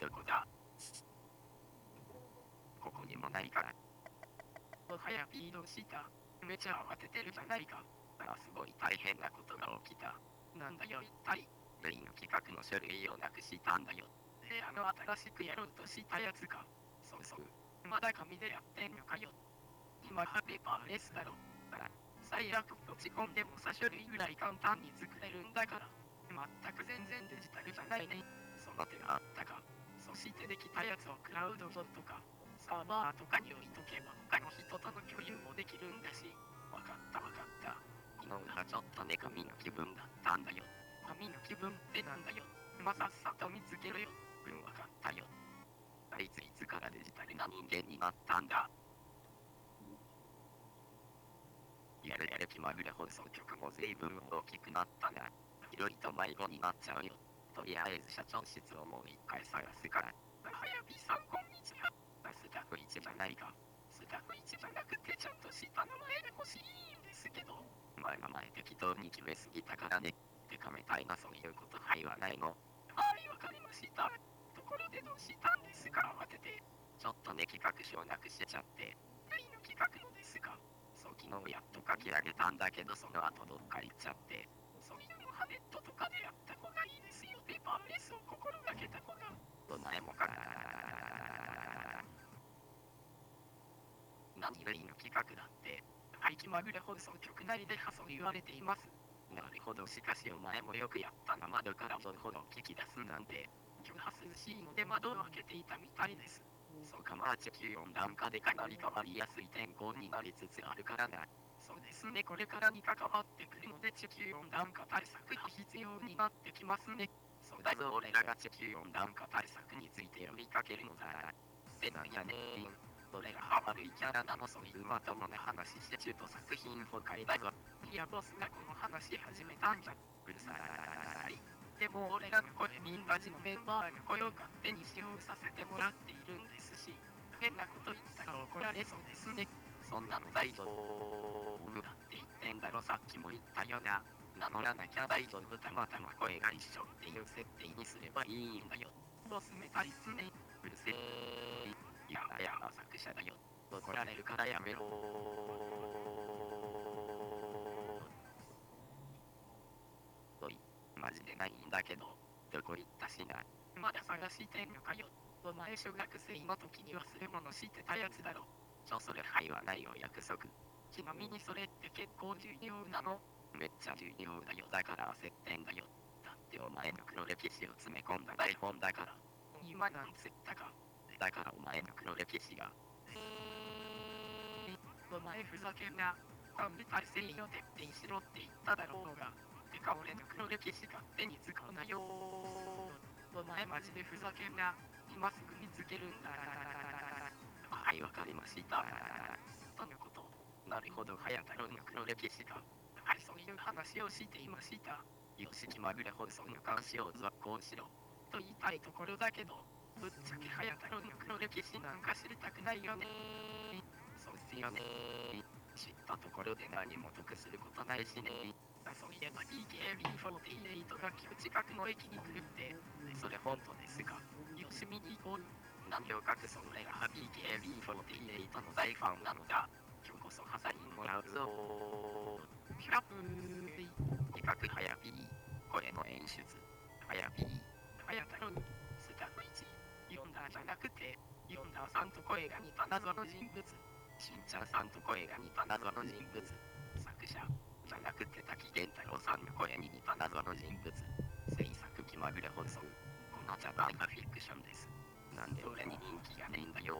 どこだここにもないから。もはやピードした。めちゃ慌ててるじゃないか。あすごい大変なことが起きた。なんだよ一体。ルイの企画の書類をなくしたんだよ。えあの新しくやろうとしたやつか。そうそう。まだ紙でやってんのかよ。今はペーパーレスだろ。最悪落ち込んでもさ書類ぐらい簡単に作れるんだから。全く全然デジタルじゃないね。その手があったか。そしてできたやつをクラウドとか、サーバーとかに置いとけば他の人との共有もできるんだし。わかったわかった。昨日はちょっとね神の気分だったんだよ。神の気分ってなんだよ。まさっさと見つけろよ。うん、わかったよ。あいついつからデジタルな人間になったんだ。やれやれ気まぐれ放送局も随分大きくなったな。広いと迷子になっちゃうよ。とりあえず社長室をもう一回探すから。はやびさんこんにちは。スタッフ1じゃないか。スタッフ1じゃなくてちゃんとした名前で欲しいんですけど。前名前適当に決めすぎたからね。ってかめたいなそういうことはいはないの。はい、わかりました。ところでどうしたんですか慌てて。ちょっとね企画書をなくしちゃって。ルイの企画のですかそう昨日やっと書き上げたんだけどその後どっか行っちゃって。そういうのはネットとかでやった方がいいですよ。ペーパーレスを心がけた方が。どないもか何ルイの企画だって。はい、気まぐれ放送局内ではそう言われています。なるほどしかしお前もよくやったな窓からどれほど聞き出すなんて。今日は涼しいので窓を開けていたみたいです。そうかまあ地球温暖化でかなり変わりやすい天候になりつつあるからな。そうですね、これからに関わってくるので地球温暖化対策が必要になってきますね。そうだぞ俺らが地球温暖化対策について呼びかけるのだ。ってなんやねん。俺がハマるいキャラなのそういうまともな話して中途作品崩壊だぞ。いや、ボスがこの話始めたんじゃ。うるさい。でも俺らの声ミンラジのメンバーが声を勝手に使用させてもらっているんですし、変なこと言ったら怒られそうですね。そんなの大丈夫だって言ってんだろさっきも言ったよな。名乗らなきゃ大丈夫たまたま声が一緒っていう設定にすればいいんだよ。ボスめたいっすね。うるせえ。やだやだ作者だよ。怒られるからやめろおい、マジでないんだけど、どこ行ったしな。まだ探してんのかよ。お前小学生の時に忘れ物してたやつだろ。ちょ、それはいはないよ約束。ちなみにそれって結構重要なのめっちゃ重要だよ。だから焦ってんだよ。だってお前の黒歴史を詰め込んだ台本だから。今なんつったか。だからお前の黒歴史が。お前ふざけんな。管理体制を徹底しろって言っただろうが。てか俺の黒歴史勝手に使うなよお前マジでふざけんな。今すぐ見つけるんだ。はい、わかりました。とのこと。なるほど、早太郎の黒歴史か。はい、そういう話をしていました。よし、気まぐれ放送の監視を続行しろ。と言いたいところだけど、ぶっちゃけ早太郎の黒歴史なんか知りたくないよねそうっすよね知ったところで何も得することないしね。そういえば TKB48 が旧近くの駅に来るって、それ本当ですかよし見に行こう。何を隠そう俺が TKB48 の大ファンなのだ。今日こそハサリンもらうぞキャップー企画はやぴー。声の演出。はやぴー。早太郎スタッフ1読んだじゃなくて読んださんと声が似た謎の人物しんちゃんさんと声が似た謎の人物。作者じゃなくて滝源太郎さんの声に似た謎の人物。制作気まぐれ放送。この茶番がフィクションです。なんで俺に人気がねえんだよ